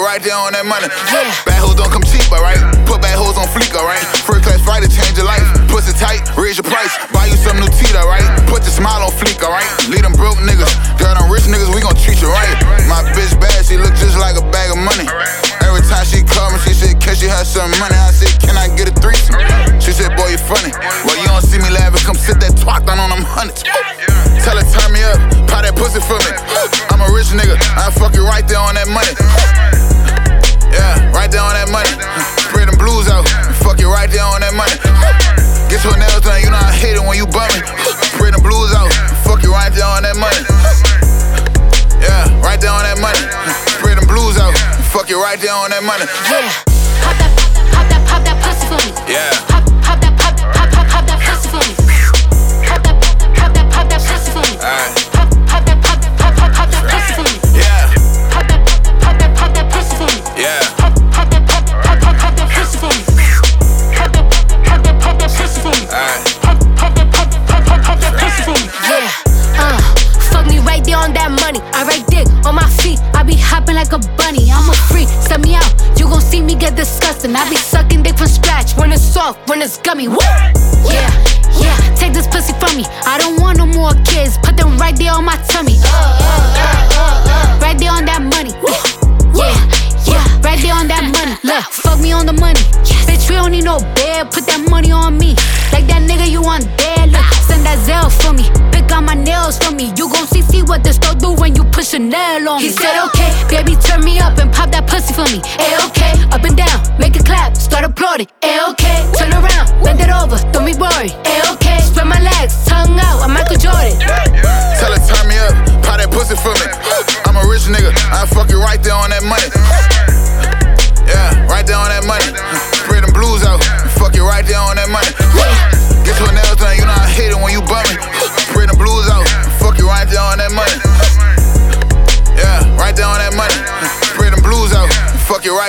right there on that money. Bad hoes don't come cheap, alright? Put bad hoes on fleek, alright? First class flight to change your life. Pussy tight, raise your price. Buy you some new teeth, alright? Put your smile on fleek, alright? Lead them broke niggas. Girl, them rich niggas, we gon' treat you right. My bitch bad, she look just like a bag of money. Every time she call me, she said, Can she have some money? I'm a rich nigga, I fuck you right there on that money. Yeah, right there on that money. Spray them blues out, fuck you right there on that money. Get your nails done, you know I hate it when you bumming. Spray them blues out, fuck you right there on that money. Yeah, right there on that money. Spray them blues out, fuck you right there on that money. Yeah. Pop that, pop that, pop that pussy for me. Yeah. Like a bunny. I'm a freak. Set me out. You gon' see me get disgusting. I be sucking dick from scratch. When it's soft, when it's gummy. Woo! Yeah, yeah. Take this pussy from me. I don't want no more kids. Put them right there on my tummy. Uh, uh, uh, right there on that money. Yeah, yeah. Right there on that money. Look, fuck me on the money. Bitch, we don't need no bed. Put that for me. A okay, up and down, make it clap, start applauding. A okay, turn around, bend it over, don't be boring.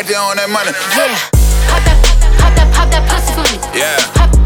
out there on that money. Yeah. Pop that, pop that, pop that, pop that pussy for me. Yeah. Pop